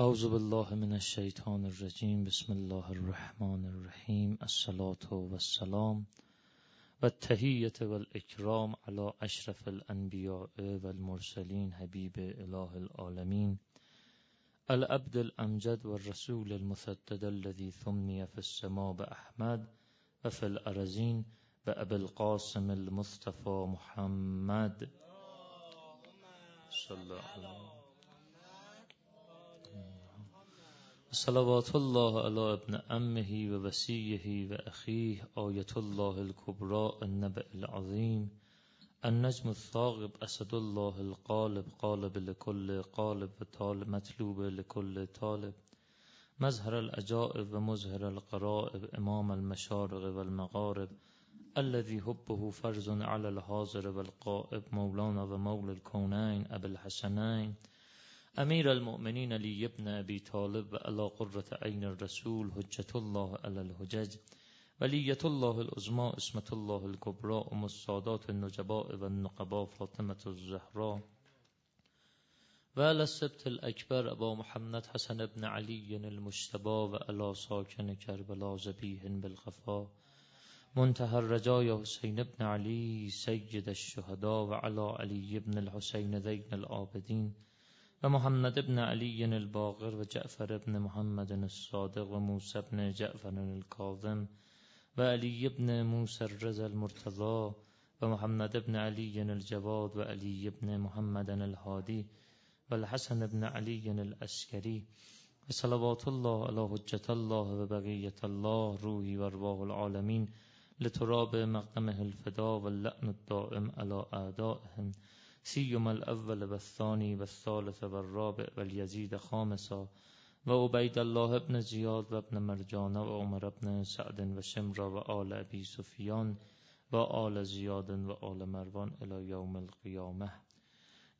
اعوذ بالله من الشیطان الرجیم بسم الله الرحمن الرحیم الصلاة والسلام والتحیة والاکرام على اشرف الانبیاء والمرسلین حبیب اله العالمین العبد الامجد والرسول المسدد الذي ثمي في السماء بأحمد وفي الأرزين بأبي القاسم المصطفى محمد صلى الله صلوات الله على ابن امه و وسیه و اخیه آیت الله الكبرى النبع العظیم النجم الثاقب اسد الله القالب قالب لكل قالب و طالب مطلوب لكل طالب مظهر العجائب و مظهر القرائب امام المشارق والمغارب الذي حبه فرز على الحاضر والقائب مولانا و مول الكونين ابو الحسنين امیر المؤمنین علی ابن ابی طالب و علا قرة عین الرسول حجت الله علی الحجج. ولیت الله العظما اسمت الله الكبرى ام السادات النجباء و النقباء فاطمة الزهراء. و علی السبت الاکبر ابا محمد حسن ابن علی المشتبا و علا ساکن کربلا زبیه بالخفا. منتهى الرجای حسین ابن علی سید الشهدا و علا علی ابن الحسین ذین ومحمد بن علي الباقر وجعفر بن محمد الصادق وموسى بن جعفر الكاظم وعلي بن موسى الرزا المرتضى ومحمد بن علي الجواد وعلي بن محمد الهادي والحسن بن علي الأسكري. وصلوات الله على حجة الله وبقية الله روحي وارواح العالمين لتراب مقدمه الفدا واللأن الدائم على أعدائهم سیما الاول و الثانی و الثالث و الرابع و الیزید خامسا و عبید الله ابن زیاد و ابن مرجان و عمر ابن سعد و شمرا و آل ابی سفیان و آل زیاد و آل مروان الى یوم القیامه.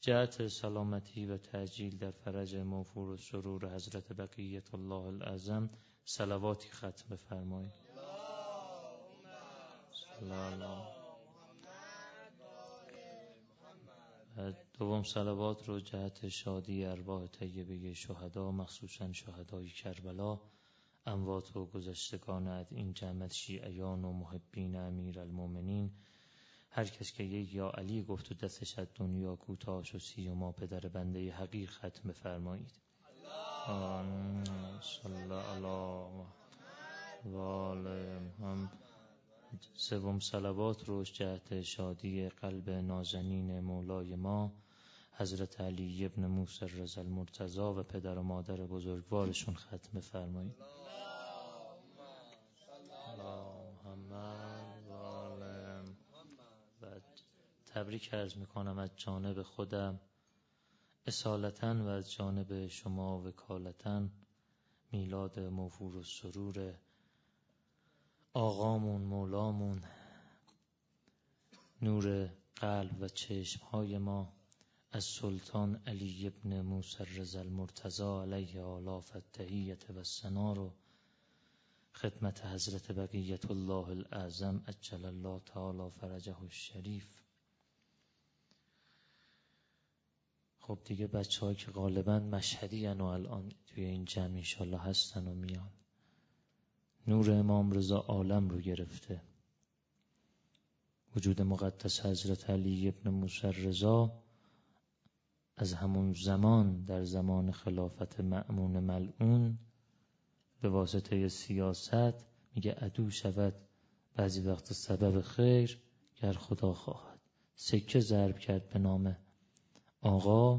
جهت سلامتی و تعجیل در فرج موفور و سرور حضرت بقیت الله الاعظم سلواتی ختم بفرمایید. دوم صلوات رو جهت شادی ارواح طیبه شهدا مخصوصا شهدای کربلا. اموات و گذشتگان این جمعت شیعیان و محبین امیر المومنین هر کس که یک یا علی گفت و دستش از دنیا کوتاه و سی و ما پدر بنده حقیر ختم بفرمایید. صلی الله و سوم صلوات روش جهت شادی قلب نازنین مولای ما. حضرت علی ابن موسی رضا المرتضا و پدر و مادر بزرگوارشون ختم فرمایید و تبریک ارز می‌کنم از جانب خودم. اصالتا و از جانب شما وکالتا میلاد موفور و سرور آقامون مولامون نور قلب و چشمهای ما از سلطان علی ابن موسی رضا المرتضا علیه آلاف التحییت و سنا رو خدمت حضرت بقیت الله الاعظم اجل الله تعالی فرجه الشریف. خب دیگه بچه که غالبا مشهدی و الان توی این جمع انشالله هستن و میان. نور امام رضا عالم رو گرفته. وجود مقدس حضرت علی ابن موسی رضا از همون زمان در زمان خلافت مأمون ملعون به واسطه سیاست میگه عدو شود بعضی وقت سبب خیر گر خدا خواهد. سکه ضرب کرد به نام آقا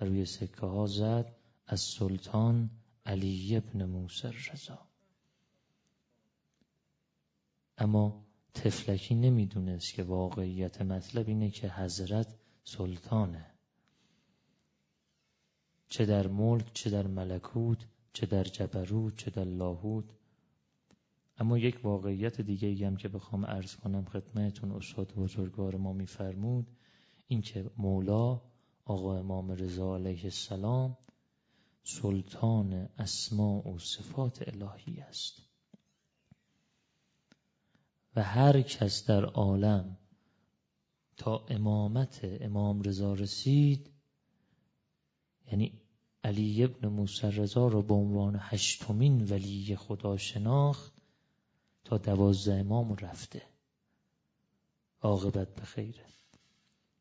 و روی سکه ها زد از سلطان علی ابن موسی رضا اما تفلکی نمی‌دونست که واقعیت مطلب اینه که حضرت سلطانه. چه در ملک چه در ملکوت چه در جبروت چه در لاهوت. اما یک واقعیت دیگه هم که بخوام عرض کنم خدمتون استاد بزرگوار ما میفرمود این که مولا آقا امام رضا علیه السلام سلطان اسماع و صفات الهی است. و هر کس در عالم تا امامت امام رضا رسید یعنی علی ابن موسی رضا را به عنوان هشتمین ولی خدا شناخت تا دوازده امام رفته. عاقبت به خیره.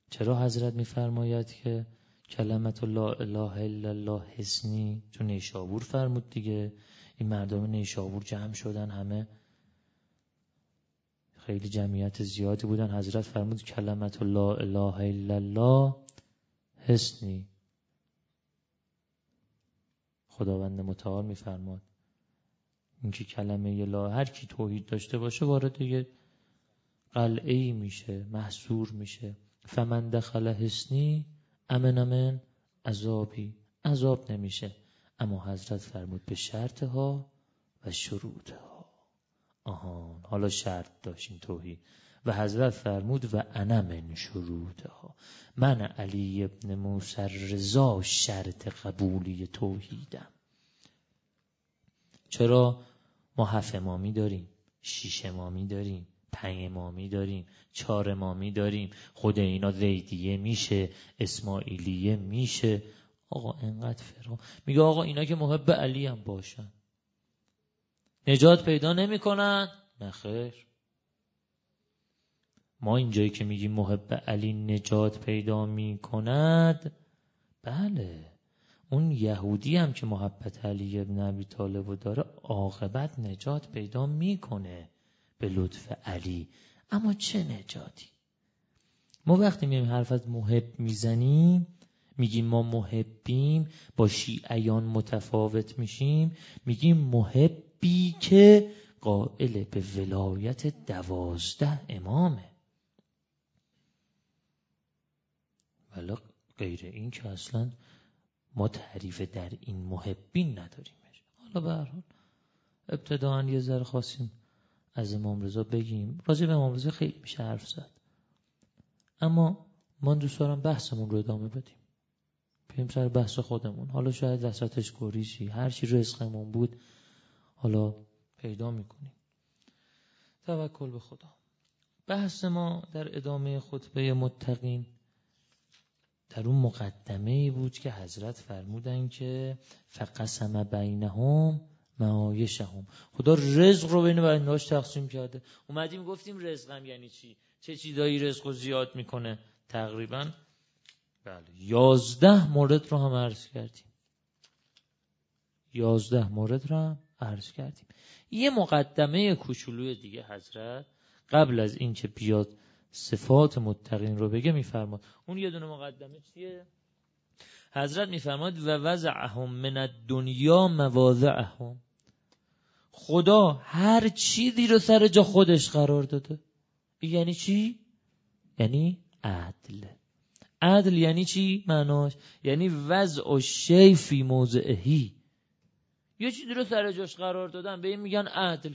چرا حضرت میفرماید که کلمت لا اله الا الله حسنی چون نیشابور فرمود دیگه؟ این مردم نیشابور جمع شدن همه. خیلی جمعیت زیادی بودن. حضرت فرمود کلمت لا اله الا الله حسنی. خداوند متعال میفرماد اینکه کلمه لا هر کی توحید داشته باشه وارد یه قلعه میشه محصور میشه. فمن دخل حسنی امن امن عذابی. عذاب نمیشه. اما حضرت فرمود به شرط ها و شروط ها آهان. حالا شرط داشتین توحید. و حضرت فرمود و انا من شروط. ها من علی ابن موسی رضا شرط قبولی توحیدم. چرا؟ ما هفت امامی داریم شیش امامی داریم پنج امامی داریم چهار امامی داریم. خود اینا زیدیه میشه اسماعیلیه میشه. آقا انقدر فرا میگه آقا اینا که محب علی هم باشن. نجات پیدا نمی‌کنن. نه خیر. ما اینجایی که میگیم محب علی نجات پیدا می‌کند بله. اون یهودی هم که محبت علی ابن ابی طالب داره عاقبت نجات پیدا می‌کنه به لطف علی. اما چه نجاتی؟ ما وقتی میایم حرف از محب می‌زنیم میگیم ما محبیم با شیعیان متفاوت میشیم میگیم محبی که قائل به ولایت دوازده امامه. ولی غیر این که اصلا ما تعریف در این محبین نداریمش. حالا به هر حال ابتداعا یه ذره خواستیم از امام رضا بگیم. راجع به امام رضا خیلی میشه حرف زد. اما من دوست دارم بحثمون رو ادامه بدیم. بریم سر بحث خودمون. حالا شاید وسطش گریشی هر چی رزقمون بود حالا پیدا می‌کنیم. توکل به خدا. بحث ما در ادامه خطبه متقین در اون مقدمه بود که حضرت فرمودن که فقسم بینهم معایشهم. خدا رزق رو بین بنداش تقسیم کرده. اومدیم گفتیم رزقم یعنی چی؟ چه چیزایی رزق رو زیاد می‌کنه؟ تقریبا بله یازده مورد رو هم عرض کردیم. یازده مورد رو هم عرض کردیم. یه مقدمه کوچولوی دیگه حضرت قبل از اینکه بیاد صفات متقین رو بگه میفرماد اون یه دونه مقدمه چیه؟ حضرت میفرماد و وضعهم من الدنیا مواضعهم. خدا هر چیزی رو سر جا خودش قرار داده. یعنی چی؟ یعنی عدل. عدل یعنی چی معناش؟ یعنی وضع و شی فی موضعهی. یه چیزی رو سر جاش قرار دادن به این میگن عدل.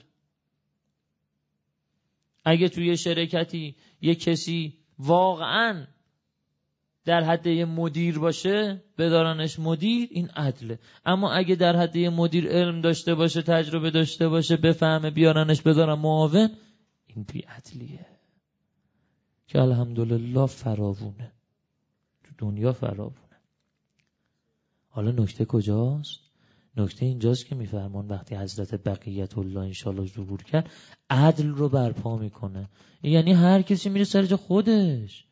اگه توی شرکتی یه کسی واقعا در حد مدیر باشه بدارنش مدیر این عدله. اما اگه در حد مدیر علم داشته باشه تجربه داشته باشه بفهمه بیارنش بدارن معاون این بی عدلیه. که الحمدلله فراوونه. تو دنیا فراوونه. حالا نکته کجاست؟ نکته اینجاست که میفرمان وقتی حضرت بقیت الله انشالله ظهور کرد عدل رو برپا می‌کنه. یعنی هر کسی میره سر خودش.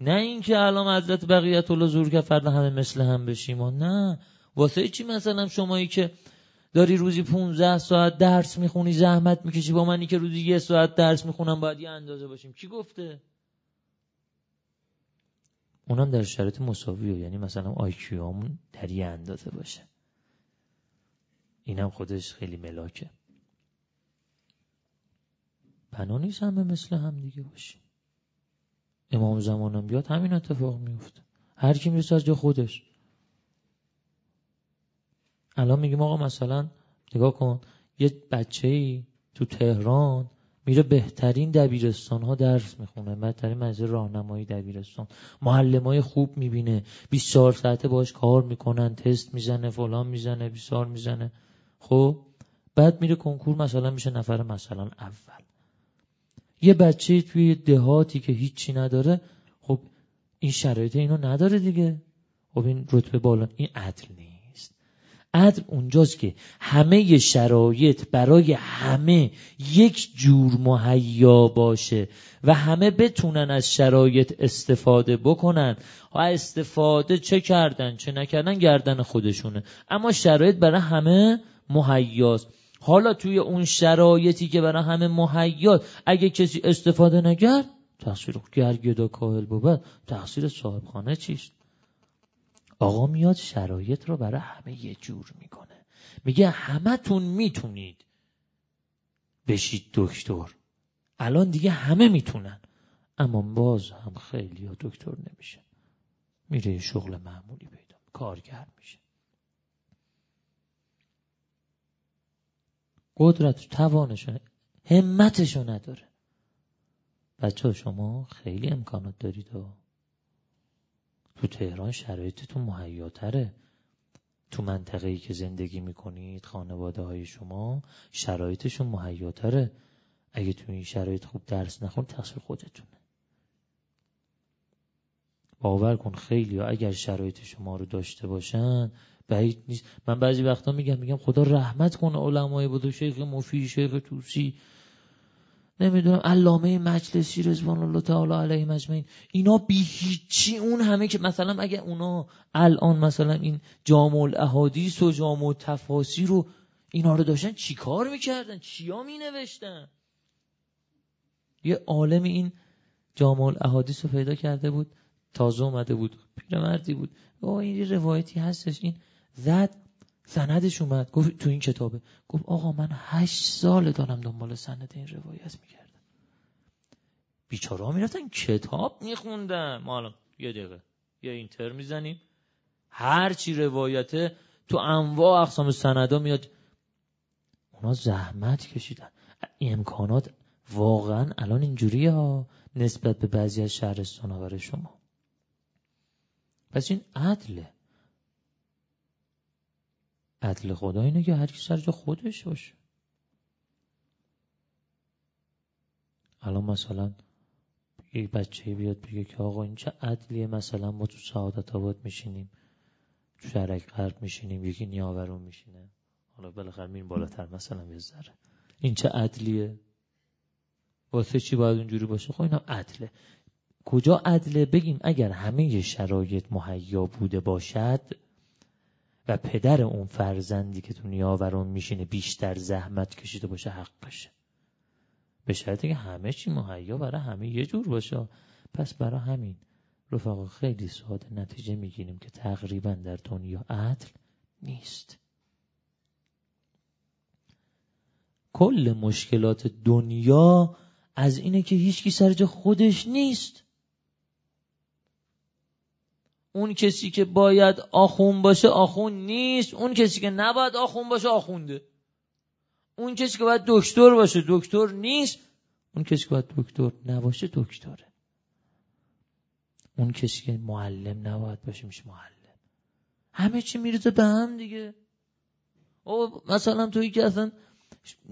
نه اینکه الان حضرت بقیت الله ظهور کرد فردا همه مثل هم بشیم. و نه. واسه چی مثلا شمایی که داری روزی 15 ساعت درس می‌خونی زحمت می‌کشی با منی که روزی یه ساعت درس می‌خونم باید یه اندازه باشیم؟ کی گفته؟ اونم در شرط مساویه یعنی مثلا آیکیومون در یه اندازه باشه. اینم خودش خیلی ملاکه. بنا نیست همه مثل هم دیگه باشیم. امام زمانم بیاد همین اتفاق میفته. هر کی می‌رسه از جا خودش. الان میگیم آقا مثلا نگاه کن یه بچه ای تو تهران میره بهترین دبیرستان ها درس می‌خونه بهترین مزه راهنمایی دبیرستان. معلم های خوب می‌بینه 24 ساعته باش کار می‌کنن تست می‌زنه فلان می‌زنه بیسار می‌زنه. خب بعد میره کنکور مثلا میشه نفر مثلا اول. یه بچه توی دهاتی که هیچی نداره خب این شرایط اینو نداره دیگه. خب این رتبه بالا این عدل نیست. عدل اونجاست که همه شرایط برای همه یک جور مهیا باشه و همه بتونن از شرایط استفاده بکنن. و استفاده چه کردن چه نکردن؟ گردن خودشونه. اما شرایط برای همه مهیاست حالا توی اون شرایطی که برای همه مهیات اگه کسی استفاده نکرد تقصیر گرگدا کاهل بود. تقصیر صاحب خانه چیست؟ آقا میاد شرایط رو برای همه یه جور می‌کنه. میگه همتون می‌تونید. بشید دکتر. الان دیگه همه می‌تونن. اما باز هم خیلی دکتر نمیشه میره شغل معمولی پیدا کارگر میشه. قدرت توانشو همتشو نداره. بچه شما خیلی امکانات دارید و تو تهران شرایطتون مهیاتره. تو منطقه ای که زندگی می‌کنید خانواده های شما شرایطشون مهیاتره. اگه تو این شرایط خوب درس نخون تقصیر خودتونه. باور کن خیلی اگر شرایط شما رو داشته باشن بعید نیست. من بعضی وقتا میگم میگم خدا رحمت کنه علمای بود شیخ مفید شیخ توسی. نمی‌دونم علامه مجلسی رضوان الله تعالی علیه مجمعین. اینا بی هیچی اون همه که مثلا اگه اونا الان مثلا این جامع الاحادیث و جامع تفاسیر رو اینا رو داشتن چیکار می‌کردن؟ چیا مینوشتن؟ یه عالم این جامع الاحادیث رو پیدا کرده بود تازه اومده بود پیرمردی بود. او این روایتی هستش. این زد سندش اومد گفت تو این کتابه. گفت آقا من هشت سال دارم دنبال سند این روایت می‌کردم. بیچاره ها می‌رفتن کتاب میخوندن. ما الان یه دقیقه یه اینتر می‌زنیم. هر چی روایته تو انواع اقسام سندا میاد. اونا زحمت کشیدن. امکانات واقعا الان اینجوریه ها نسبت به بعضی از شهرستان شما. پس این عدله. عدل خدا اینه که هر کی سر جا خودش باشه. الان مثلا یک بچه بیاد بگه که آقا این چه عدلیه مثلا ما تو سعادت آباد میشینیم تو شرک غرب میشینیم یکی نیاورون میشینه. حالا بالاخره میریم بالاتر مثلا یه ذره. این چه عدلیه؟ واسه چی باید اونجوری باشه؟ خب اینا عدله. کجا عدله؟ بگیم اگر همه شرایط مهیا بوده باشد و پدر اون فرزندی که تو نیاورون میشینه بیشتر زحمت کشیده باشه حق باشه به شرطی که همه چی مهیا برای همه یه جور باشه. پس برای همین رفقا خیلی ساده نتیجه می‌گیریم که تقریبا در دنیا عدل نیست. کل مشکلات دنیا از اینه که هیچکی سر خودش نیست. اون کسی که باید آخون باشه آخون نیست اون کسی که نباید آخون باشه آخونده. اون کسی که باید دکتر باشه دکتر نیست اون کسی که باید دکتر نباشه دکتره. اون کسی که معلم نباید باشه میشه معلم. همه چی میرزه به هم دیگه. او مثلا توی که اصلا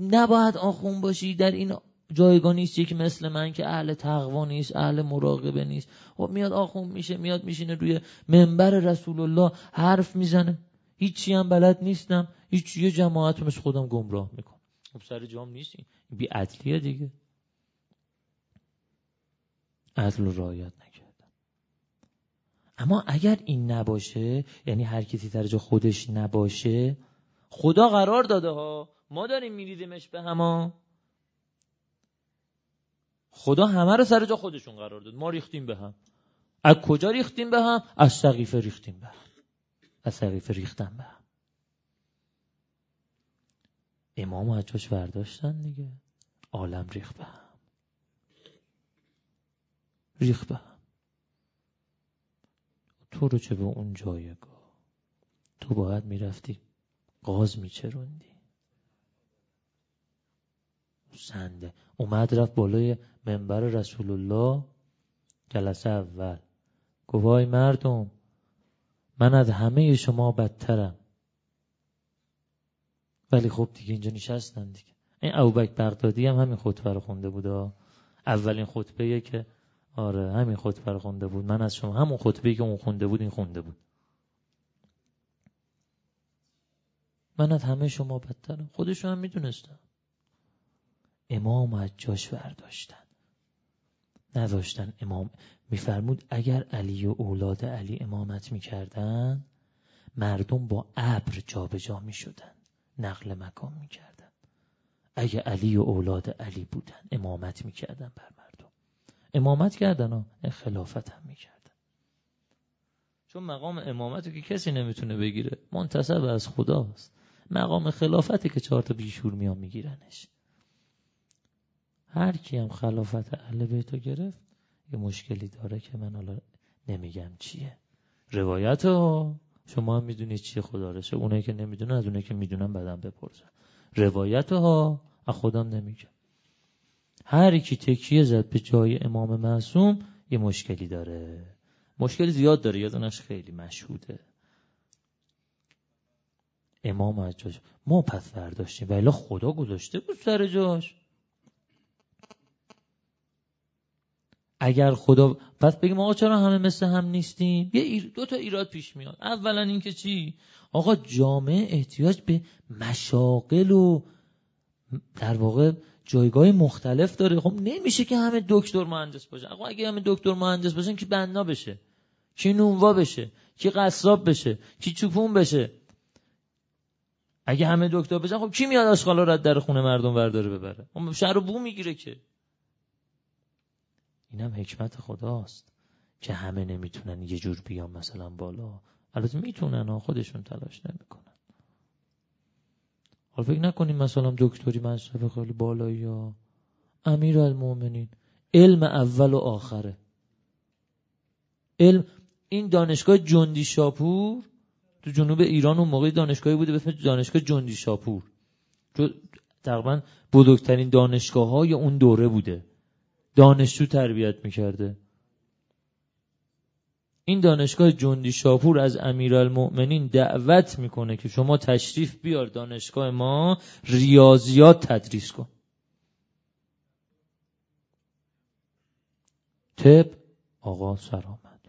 نباید آخون باشی در این جایگاه نیست یکی مثل من که اهل تقوا نیست اهل مراقبه نیست. خب میاد آخون میشه میاد میشینه روی منبر رسول الله حرف می‌زنه. هیچی هم بلد نیستم. هیچ یه جماعت مثل خودم گمراه میکن خب سر جام نیستی بی عدلیه دیگه. عدل رو رعایت نکردم اما اگر این نباشه یعنی هر کسی در جا خودش نباشه خدا قرار داده ها. ما داریم میریدیمش به هما خدا همه رو سر جا خودشون قرار داد. ما ریختیم به هم. از کجا ریختیم به هم؟ از سقیفه ریختیم به هم. از سقیفه ریختن به هم. امام از جاش برداشتن دیگه. عالم ریخت به هم. ریخت به هم. تو رو چه به اون جایگاه؟ تو باید می‌رفتی قاز میچروندی. سنده اومد رفت بالای منبر رسول الله جلسه اول. گفت مردم من از همه شما بدترم. ولی خب دیگه اینجا نشستن دیگه. این اوبک بغدادی هم همین خطبه رو خونده بود اولین خطبه که آره همین خطبه رو خونده بود. من از شما همون خطبه که اون خونده بود این خونده بود. من از همه شما بدترم. خودشون هم می‌دونستم امام از جاش برداشتن. نداشتن امام. میفرمود اگر علی و اولاد علی امامت می‌کردن مردم با ابر جابجا می‌شدن نقل مکان می‌کردن. اگه علی و اولاد علی بودن امامت می‌کردن بر مردم. امامت کردن و خلافت هم می‌کردن. چون مقام امامت که کسی نمی‌تونه بگیره منتصب از خداست. مقام خلافتی که چهار تا بیشور میان میگیرنش. هر کی هم خلافت اهل بیتو گرفت یه مشکلی داره که من حالا نمیگم چیه. روایت ها شما هم می‌دونید چیه خدا رسه اونایی که نمی‌دونن از اونایی که می‌دونن بعدم بپرسن. روایت ها از خودم نمیگم. هر کی تکیه زد به جای امام معصوم یه مشکلی داره. مشکل زیاد داره. یادنش خیلی مشهوده. امام از جاش. ما پس برداشتیم. ولی خدا گذاشته بود سر جاش. اگر خدا پس بگیم آقا چرا همه مثل هم نیستیم؟ یه دو تا ایراد پیش میاد. اولا اینکه چی؟ آقا جامعه احتیاج به مشاقل و در واقع جایگاه مختلف داره. خب نمیشه که همه دکتر مهندس باشن آقا اگه همه دکتر مهندس باشن که بنا بشه؟ کی نونوا بشه؟ کی قصاب بشه؟ کی چوپون بشه؟ اگه همه دکتر بشن خب کی میاد آشغالا در خونه مردم ورداره ببره؟ شهر رو بو می‌گیره که. اینم حکمت خداست که همه نمی‌تونن یه جور بیان مثلا بالا. البته می‌تونن ها خودشون تلاش نمی‌کنن. حالا فکر نکنیم مثلا دکتری منصب خیلی بالایی یا امیر المومنین علم اول و آخره. علم این دانشگاه جندی شاپور تو جنوب ایران اون موقع دانشگاهی بوده به دانشگاه جندی شاپور تقریبا بزرگترین دانشگاه های اون دوره بوده. دانشجو تربیت می‌کرده. این دانشگاه جندی شاپور از امیرالمؤمنین دعوت می‌کنه که شما تشریف بیار دانشگاه ما ریاضیات تدریس کن. طب آقا سرآمد.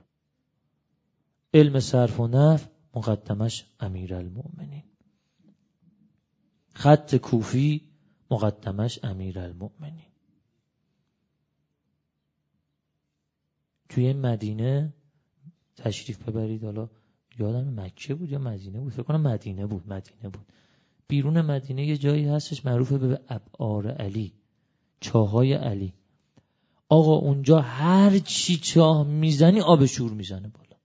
علم صرف و نف مقدمش امیرالمؤمنین. خط کوفی مقدمش امیرالمؤمنین. توی مدینه تشریف ببرید. حالا یادم مکه بود یا مدینه بود؟ فکر کنم مدینه بود مدینه بود. بیرون مدینه یه جایی هستش معروف به ابعار علی چاهای علی. آقا اونجا هر چی چاه می‌زنی آب شور می‌زنه بالا.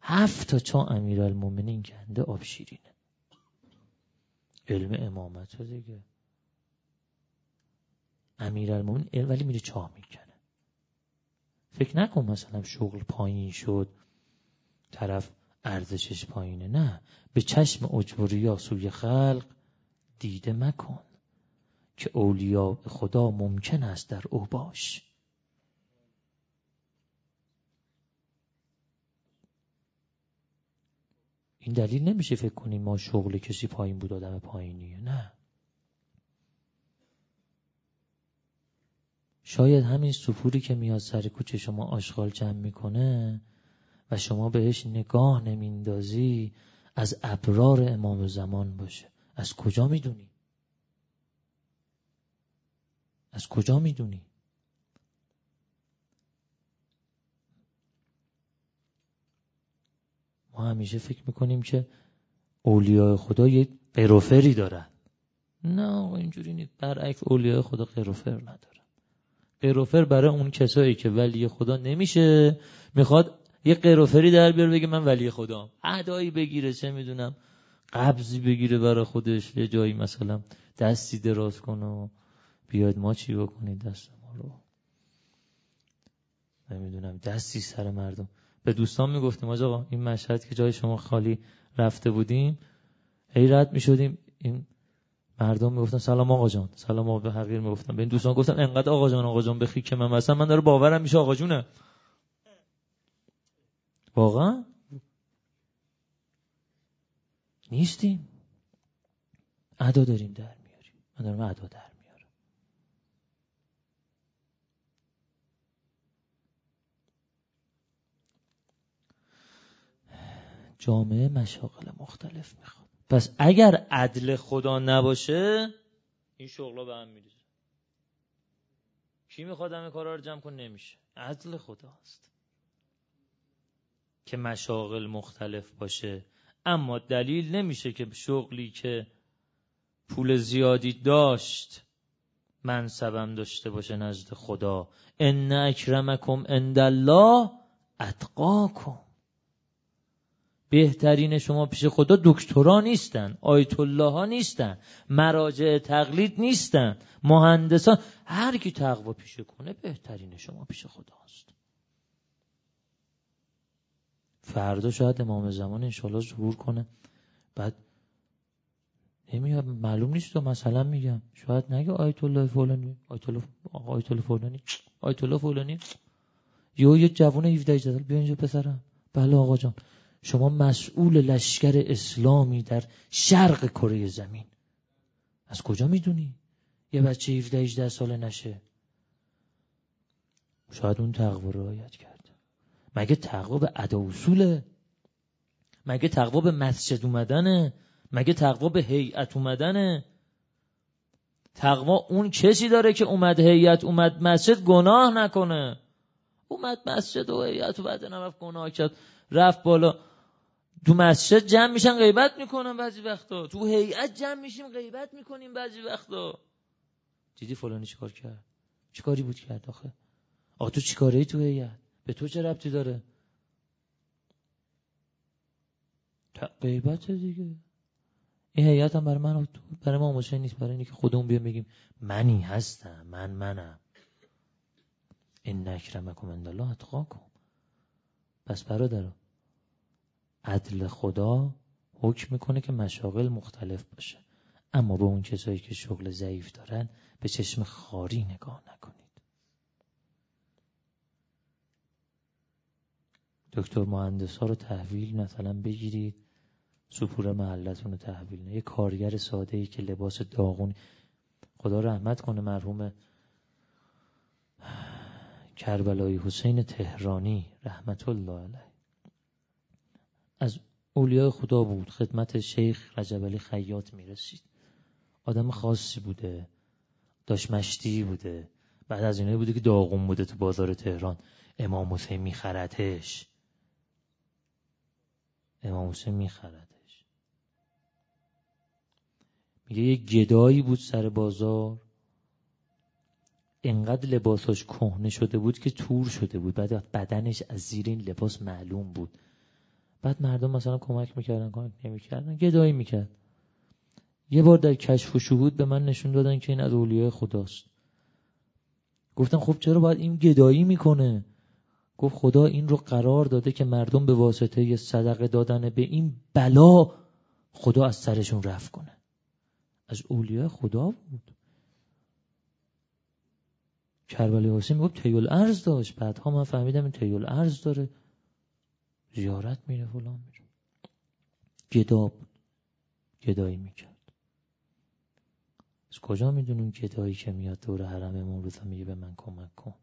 هفت تا چاه امیرالمومنین کنده آب شیرینه. علم امامت دیگه. امیرالمومنین ولی میره چاه می‌کنه فکر نکن مثلا شغل پایین شد طرف ارزشش پایینه. نه به چشم اجبریا سوی خلق دیده مکن که اولیاء خدا ممکن است در او باش. این دلیل نمیشه فکر کنیم ما شغل کسی پایین بود آدم پایینیه. نه. شاید همین سفوری که میاد سر کوچه شما آشغال جمع می‌کنه و شما بهش نگاه نمیندازی از ابرار امام زمان باشه از کجا می‌دونی؟ از کجا می‌دونی؟ ما همیشه فکر می‌کنیم که اولیاء خدا یه قروفری دارن نه اینجوری نیست برعکس اولیاء خدا قروفر نداره قروفر برای اون کسایی که ولی خدا نمیشه می‌خواد یه قروفری در بیاره بگه من ولی خدا عدایی بگیره چه می‌دونم قبضی بگیره برای خودش. یه جایی مثلا دستی دراز کنه و بیاد ما چی بکنید دست ما رو؟ نمی‌دونم دستی سر مردم. به دوستان می‌گفتیم آقا این مشهد که جای شما خالی رفته بودیم هی رد می‌شدیم. این مردم می‌گفتن سلام آقا جان سلام آقا به حقیر می‌گفتن. به این دوستان گفتن انقدر آقا جان آقا جان بخی که من مثلا من داره باورم میشه آقا جونه. واقعا؟ نیستیم. ادا داریم در میاریم. من دارم ادا در میارم. جامعه مشاغل مختلف می‌خواد. پس اگر عدل خدا نباشه این شغلا به هم میریزه. کی می‌خواد همه کارا رو جمع کن نمیشه. عدل خداست. که مشاغل مختلف باشه. اما دلیل نمیشه که شغلی که پول زیادی داشت منصبم داشته باشه نزد خدا. ان اکرمکم عند الله اتقاکم. بهترین شما پیش خدا دکترا نیستن آیت الله ها نیستن مراجع تقلید نیستن مهندسان هر کی تقوا پیشه کنه بهترین شما پیش خدا هست فردا شاید امام زمان انشالله ظهور کنه. بعد نمیاد معلوم نیست تو مثلا میگم. شاید نگه آیت الله فلانی آیت الله آیت الله فلانی آیت الله فلانی. یه یه جوون 17 18 سال بیا اینجا پسرم. بله آقا جان. شما مسئول لشکر اسلامی در شرق کره زمین. از کجا می‌دونی؟ یه بچه 17 18 ساله نشه. شاید اون تقوا رو رعایت کرده مگه تقوا به ادا اصوله؟ مگه تقوا به مسجد اومدنه؟ مگه تقوا به هیئت اومدنه؟ تقوا اون کسی داره که اومد هیئت اومد مسجد گناه نکنه. اومد مسجد و هیئت و بعد نرفت گناه کرد. رفت بالا. تو مسجد جمع میشن غیبت می‌کنن بعضی وقتا. تو هیئت جمع میشیم غیبت می‌کنیم بعضی وقتا. دیدی فلانی چیکار کرد؟ چیکاری بود کرد آخه؟ آخه تو چیکاره ای تو هیئت؟ به تو چه ربطی داره؟ غیبت دیگه. این هیئت هم برای من برای ما مشکل نیست. برای اینکه خودمون بیام بگیم منی هستم من منم. این نکرمکم عند الله اتقاکم. پس برادر عدل خدا حکم می‌کنه که مشاغل مختلف باشه. اما به اون کسایی که شغل ضعیف دارن به چشم خاری نگاه نکنید. دکتر مهندس ها رو تحویل مثلا بگیرید. سپور محلتون رو تحویل نه. یه کارگر ساده ای که لباس داغون. خدا رحمت کنه مرحوم کربلایی حسین تهرانی رحمت الله علیه. از اولیای خدا بود. خدمت شیخ رجب علی خیاط می‌رسید. آدم خاصی بوده. داشت مشتی بوده. بعد از اینایی بوده که داغون بوده تو بازار تهران. امام حسین میخرتش امام حسین میخردش. میگه یه گدایی بود سر بازار. انقدر لباساش کهنه شده بود که تور شده بود. بعد بدنش از زیر این لباس معلوم بود. بعد مردم مثلا کمک می‌کردن کمک نمی‌کردن گدایی می‌کرد. یه بار در کشف و شهود به من نشون دادن که این از اولیای خداست. گفتن خب چرا باید این گدایی می‌کنه؟ گفت خدا این رو قرار داده که مردم به واسطه صدقه دادن به این بلا خدا از سرشون رفت کنه. از اولیای خدا بود. کربلی حسین می‌گفت تیول ارز داشت. بعدها من فهمیدم این تیول ارز داره. زیارت میره فلان میره. گدا بود. گدایی می‌کرد. از کجا میدونون گدایی که میاد دور حرم امام رضا میگه به من کمک کن؟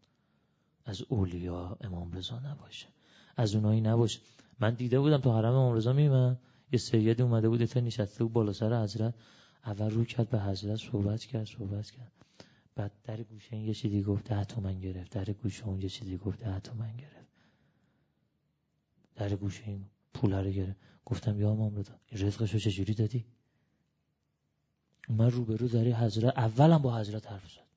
از اولیا امام رضا نباشه. از اونایی نباشه. من دیده بودم تو حرم امام رضا میمن یه سیدی اومده بود تا نشسته بود بالا سر حضرت. اول رو کرد به حضرت صحبت کرد صحبت کرد. بعد در گوشه این یه چیزی گفت ده تومن گرفت. در گوشه اون یه چیزی گفت ده تومن گرفت. در گوشه این پول رو گرفت. گفتم یا امام رضا رزقش رو چجوری دادی؟ من روبرو داری حضرت اولم با حضرت حرف زد.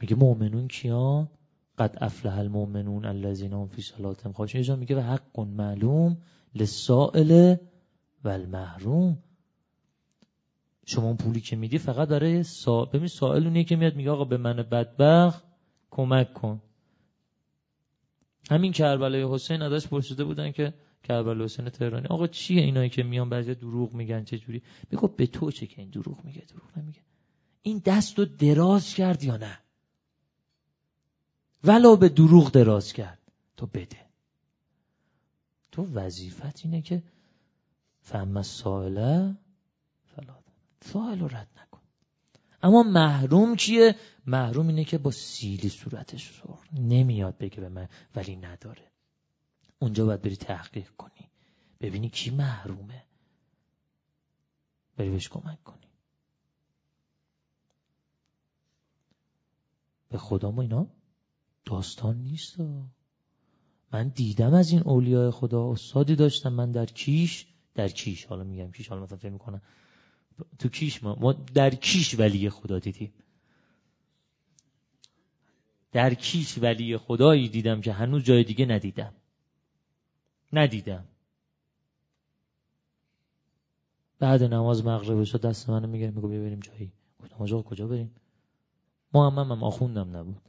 میگه مؤمنون کیان قد افلح المؤمنون الذين هم فی صلاتهم خاشعون. میگه و حق معلوم للسائل و المحروم. شما اون پولی که میدی فقط برای سا... ببین سائل اونیه که میاد میگه آقا به من بدبخت کمک کن. همین کربلای حسین ازش پرسیده بودن که کربلای حسین تهرانی آقا چیه اینایی که میان بعضی دروغ میگن چه جوری؟ میگه به تو چه که این دروغ میگه دروغ نمیگه. این دست رو دراز کرد یا نه؟ ولو به دروغ دراز کرد. تو بده. تو وظیفت اینه که فهم سائله فلا سائل رد نکن. اما محروم کیه محروم اینه که با سیلی صورتش سرخ نمیاد بگه به من ولی نداره. اونجا باید بری تحقیق کنی. ببینی کی محرومه. بری بهش کمک کنی. به خدا ما اینا داستان نیست. من دیدم از این اولیاء خدا استادی داشتم من در کیش در کیش حالا میگم کیش حالا مثلا فکر می‌کنم. تو کیش ما ما در کیش ولی خدا دیدیم. در کیش ولی خدایی دیدم که هنوز جای دیگه ندیدم. ندیدم. بعد نماز مغرب شد دست منو می‌گیره میگه بریم جایی. گفتم آقا کجا بریم؟ ما هم آخوندم نبود.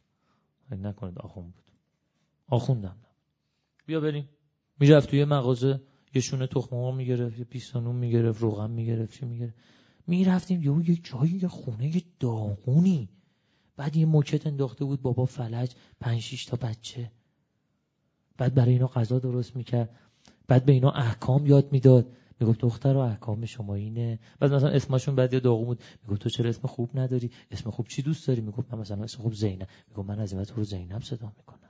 نکنید آخوند بود. آخوندم نبود. بیا بریم. می‌رفت توی مغازه. یه شونه تخم مرغ می‌گرفت یه پیستانون می‌گرفت روغن می‌گرفت چی می‌گرفت؟ می‌رفتیم یه یه جایی یه خونه یه داغونی. بعد یه موکت انداخته بود بابا فلج پنج تا بچه. بعد برای اینا غذا درست می‌کرد. بعد به اینا احکام یاد می‌داد. می‌گفت دختر و احکام شما اینه. بعد مثلا اسمشون بعد یه داغون بود. می‌گفت تو چرا اسم خوب نداری؟ اسم خوب چی دوست داری؟ می‌گفت من مثلا اسم خوب زینب. می‌گفت من از این تو رو زینب صدا می‌کنم.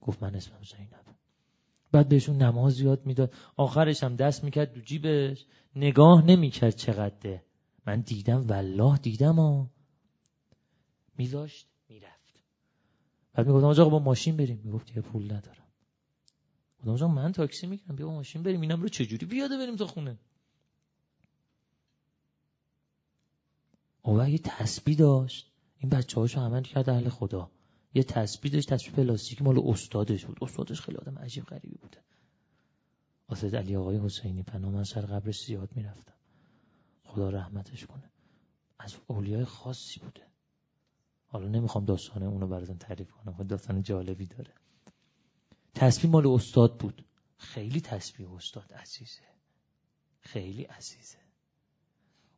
گفت من اسمم زینب بعد بهشون نماز یاد می‌داد. آخرش هم دست می‌کرد دو جیبش. نگاه نمی‌کرد چقدره من دیدم والله دیدم ها. میذاشت می‌رفت. بعد می‌گفتم آقا با ماشین بریم. می‌گفت یه پول ندارم. گفتم من تاکسی می‌گیرم بیا با ماشین بریم. اینم رو چجوری بیاده بریم تا خونه؟ او یه تسبیح داشت این بچه هاشو عمل کرد اهل خدا. یه تسبیح داشت تسبیح پلاستیکی مال استادش بود. استادش خیلی آدم عجیب غریبی بوده. واسه علی آقای حسینی پناه من سر قبرش زیاد می‌رفتم. خدا رحمتش کنه. از اولیای خاصی بوده. حالا نمی‌خوام داستان اونو براتون تعریف کنم خود داستان جالبی داره. تسبیح مال استاد بود. خیلی تسبیح استاد عزیزه. خیلی عزیزه.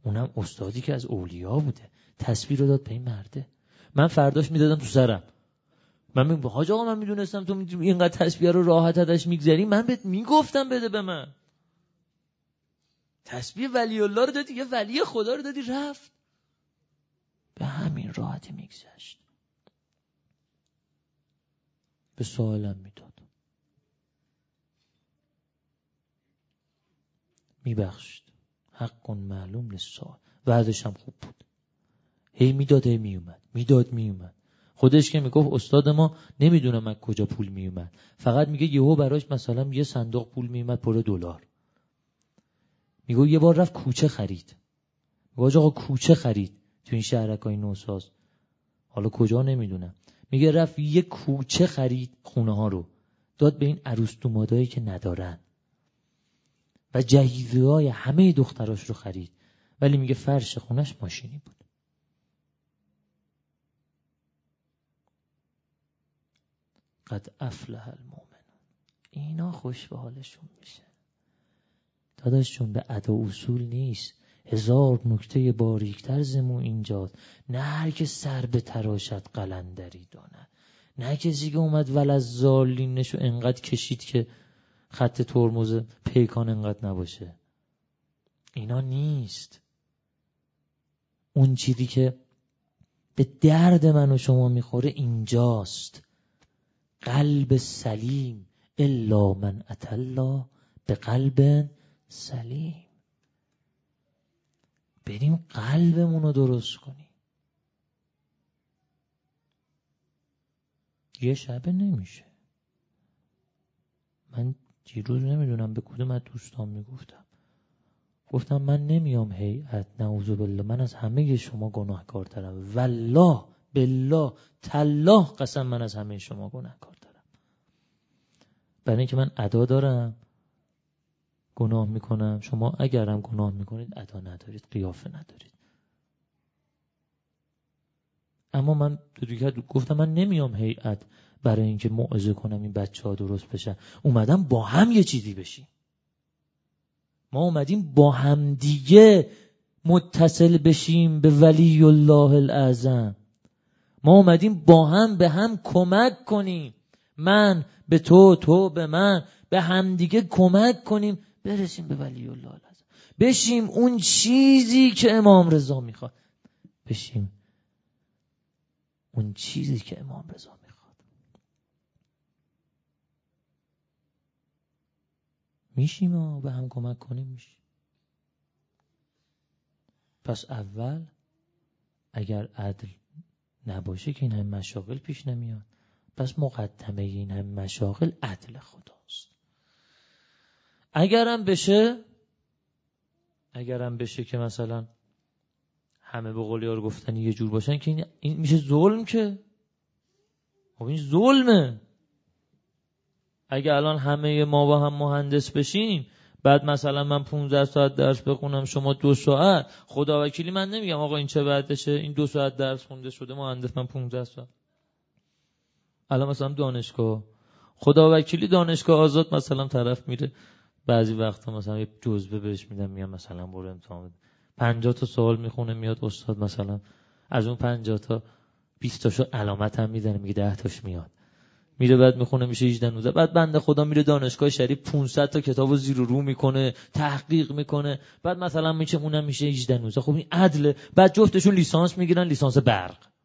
اونم استادی که از اولیا بوده. تسبیح رو داد به این مرده. من فرداش می‌دادم تو سرم. من میگم حاج آقا من می‌دونستم تو اینقدر تسبیح رو راحت ازش میگذری. من بهت می‌گفتم بده به من. تسبیح ولی الله رو دادی یه ولی خدا رو دادی رفت. به همین راحتی میگذشت. به سوالم می‌داد. میبخشید. حق معلوم لسال بعدش هم خوب بود. هی می‌داد هی میومد می‌داد میومد خودش که می‌گفت استاد ما نمی‌دونم از کجا پول میومد. فقط میگه یهو براش مثلا یه صندوق پول میومد پر دلار. میگه یه بار رفت کوچه خرید. میگه آقا کوچه خرید تو این شهرکای نوساز. حالا کجا نمی‌دونم. میگه رفت یه کوچه خرید خونه ها رو. داد به این عروس دومادایی که ندارن. و جهیزه های همه دختراش رو خرید. ولی میگه فرش خونش ماشینی بود. قد افلح المؤمن اینا خوش به حالشون میشه داداششون به ادا اصول نیست. هزار نکته باریکتر زمو اینجاست. نه هر که سر به تراشت قلندری داند. نه کسی که اومد ول از زالینشو انقدر کشید که خط ترمز پیکان انقدر نباشه. اینا نیست. اون چیزی که به درد من و شما می‌خوره اینجاست. قلب سلیم الا من اتلا به قلب سلیم. بریم قلبمون رو درست کنیم. یه شبه نمیشه. من دیروز نمی‌دونم به کدوم از دوستان می‌گفتم. گفتم من نمیام هیئت نعوذ بالله. من از همه شما گناهکارترم. والله بالله تالله قسم من از همه شما گناهکارترم برای اینکه من ادا دارم گناه می‌کنم. شما اگرم گناه می‌کنید ادا ندارید قیافه ندارید. اما من گفتم من نمیام هیئت برای اینکه موعظه کنم این بچه ها درست بشن. اومدم با هم یه چیزی بشیم. ما اومدیم با هم دیگه متصل بشیم به ولی الله الاعظم ما اومدیم با هم به هم کمک کنیم. من به تو تو به من به همدیگه کمک کنیم. برسیم به ولی الله الاعظم بشیم اون چیزی که امام رضا می‌خواد. بشیم اون چیزی که امام رضا می‌خواد. میشیم و به هم کمک کنیم میشیم. پس اول اگر عدل نباشه که این هم مشاغل پیش نمیاد. پس مقدمه این هم مشاغل عدل خداست. اگرم بشه اگرم بشه که مثلا همه به قول یار گفتنی یه جور باشن که این, میشه ظلم که؟ خب این ظلمه. اگه الان همه ما با هم مهندس بشیم بعد مثلا من 15 ساعت درس بخونم شما دو ساعت. خدا وکیلی من نمیگم آقا این چه بعدشه این دو ساعت درس خونده شده مهندس من 15 ساعت. الان مثلا دانشگاه خدا وکیلی دانشگاه آزاد مثلا طرف میره بعضی وقتا مثلا یه جزبه بهش میدم میام مثلا برو امتحان 50 تا سوال می‌خونه میاد استاد مثلا از اون 50 تا 20 تاشو علامت هم می‌زنه میگه 10 تاش میاد. میره بعد می‌خونه میشه 18 19 بعد بنده خدا میره دانشگاه شریف 500 تا کتابو زیر و رو می‌کنه تحقیق می‌کنه. بعد مثلا میشه اونم میشه 18 19 خب این عدله. بعد جفتشون لیسانس می‌گیرن لیسانس برق.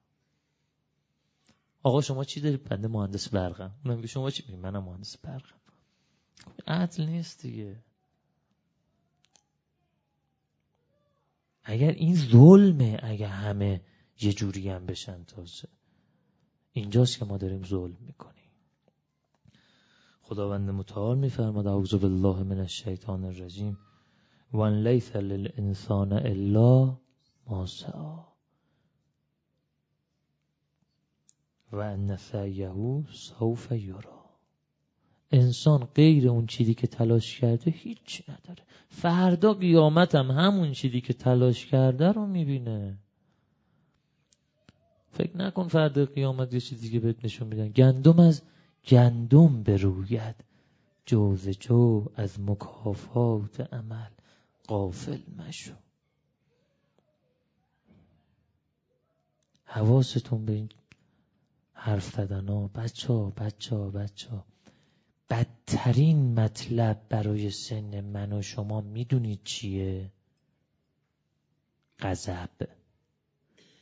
آقا شما چی دارید؟ بنده مهندس برقم. اونم میگه شما چی منم مهندس برقم. عدل نیست دیگه. اگر این ظلمه اگر همه یه جوری هم بشن تازه. اینجاست که ما داریم ظلم می‌کنیم. خداوند متعال میفرماد اعوذ بالله من الشیطان الرجیم وان لیس للانسان الا ما سعا و ان سعیه سوف یرا. انسان غیر اون چیزی که تلاش کرده هیچ نداره. فردا قیامت هم همون چیزی که تلاش کرده رو می‌بینه. فکر نکن فردا قیامت یه چیزی که بهت نشون میدن. گندم از گندم بروید جوز جو از مکافات عمل قافل مشو. حواستون به این حرف زدن. ها بچه ها بچه ها بچه ها. بدترین مطلب برای سن من و شما می‌دونید چیه؟ غضب.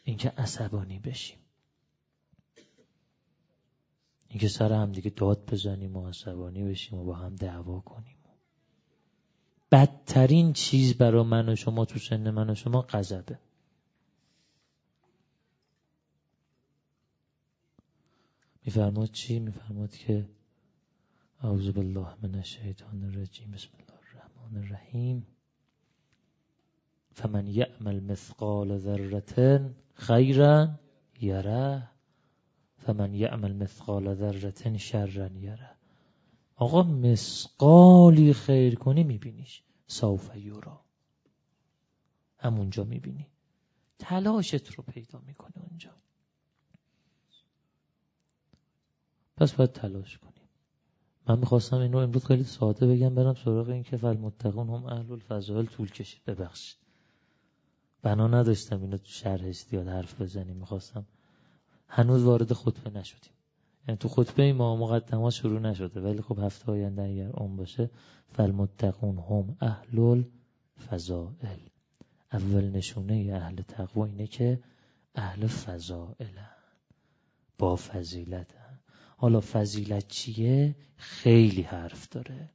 اینکه عصبانی بشیم. اینکه سر هم دیگه داد بزنیم و عصبانی بشیم و با هم دعوا کنیم. بدترین چیز برای من و شما تو سن من و شما غضبه. میفرماد چی؟ میفرماد که اعوذ بالله من الشیطان الرجیم بسم الله الرحمن الرحیم. فمن یعمل مثقال ذره خیرا یره فمن یعمل مثقال ذره شرا یره آقا مسقالی خیر کنی میبینیش. سوف یورا همونجا می‌بینی. تلاشت رو پیدا می‌کنه اونجا. پس باید تلاش کنیم. من می‌خواستم اینو امروز خیلی ساده بگم برم سراغ این که فالمتقون هم اهل الفضائل طول کشید. ببخشید. بنا نداشتم اینو تو شرحش زیاد حرف بزنیم. می‌خواستم هنوز وارد خطبه نشدیم. یعنی تو خطبه ما مقدمات شروع نشده ولی خب هفته آینده اگر اون باشه فالمتقون هم اهل الفضائل اول نشونه اهل تقوا اینه که اهل فضائل با فضیلت حالا فضیلت چیه؟ خیلی حرف داره.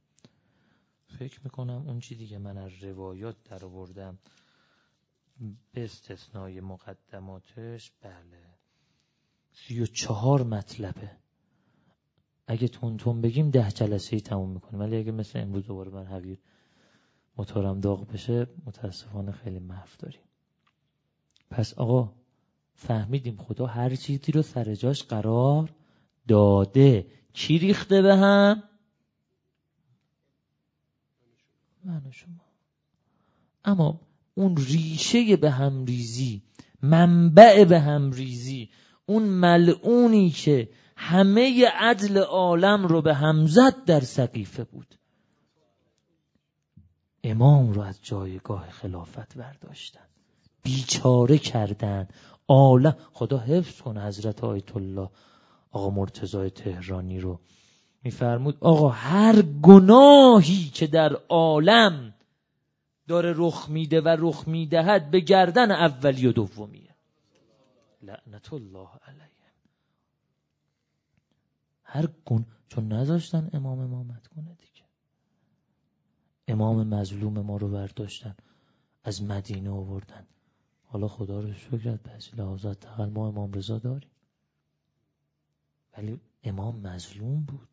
فکر می‌کنم اون چیزی که من از روایات در آوردم. به استثنای مقدماتش بله. سی و چهار مطلبه. اگه تون تون بگیم ده جلسه ای تموم می‌کنیم ولی اگه مثل امروز دوباره من حقیر موتورم داغ بشه متاسفانه خیلی محف داریم. پس آقا فهمیدیم خدا هر چیزی رو سر جاش قرار داده. چی ریخته به هم؟ من و شما. اما اون ریشه به هم ریزی منبع به هم ریزی اون ملعونی که همه عدل عالم رو به هم زد در سقیفه بود. امام رو از جایگاه خلافت برداشتن. بیچاره کردن. عالم خدا حفظ کنه حضرت آیت الله. آقا مرتضای تهرانی رو میفرمود آقا هر گناهی که در عالم داره رخ میده و رخ می‌دهد به گردن اولی و دومیه. لعنت الله علیه. هر گن چون نذاشتن امام امامت کنه دیگه. امام مظلوم ما رو برداشتن از مدینه آوردن. حالا خدا رو شکرت به لحاظت تقل ما امام رضا داریم. ولی امام مظلوم بود.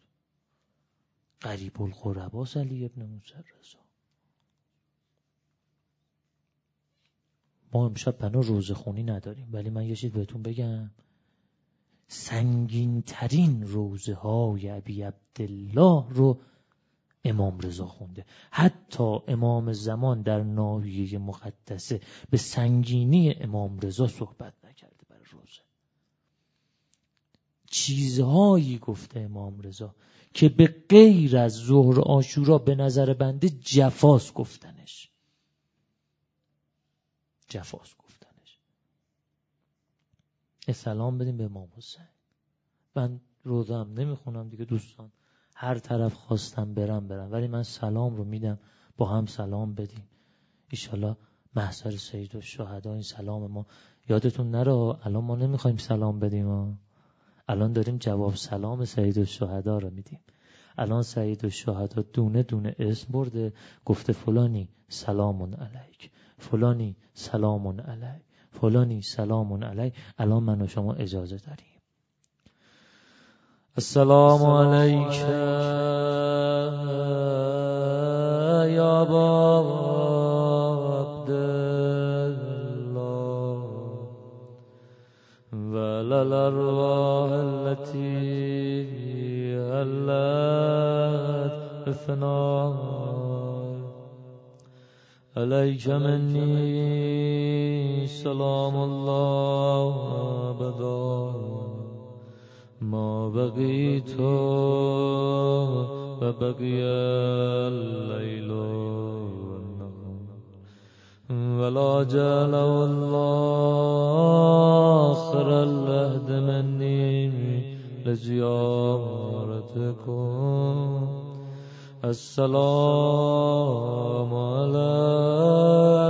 قریب القربا علی ابن موسی رضا ما امشب بنا روزه خونی نداریم ولی من یه چیز بهتون بگم. سنگین ترین روزه های ابی عبدالله رو امام رضا خونده. حتی امام زمان در ناحیه مقدسه به سنگینی امام رضا صحبت نکرده برای روزه. چیزهایی گفته امام رضا که به غیر از ظهر آشورا به نظر بنده جفاس گفتنش. جفاس گفتنش. سلام بدیم به امام حسین. من روزم نمی‌خونم دیگه دوستان. هر طرف خواستم برم برم. ولی من سلام رو میدم. با هم سلام بدیم. ایشالا محضر سید و شهدا این سلام ما. یادتون نره الان ما نمی‌خوایم سلام بدیم الان داریم جواب سلام سید و شهدا رو میدیم. الان سید و شهدا دونه دونه اسم برده گفته فلانی سلامون علیک فلانی سلامون علیک فلانی سلامون علیک. الان من و شما اجازه داریم. السلام عليك يا بابا. ولا الأرواح التي هلت بفناء عليك مني سلام الله أبدا. ما بقيت وبقي الليل. ولا جعل الله آخر العهد مني لزيارتكم. السلام على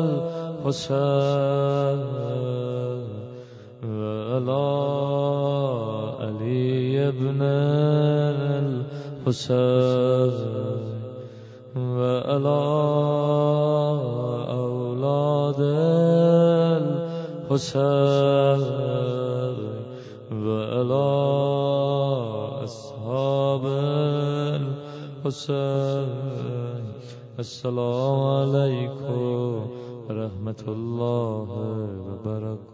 الحسين وعلى ابن الحسين وعلى الحسين وعلى أصحاب الحسين. السلام عليكم ورحمة الله وبركاته.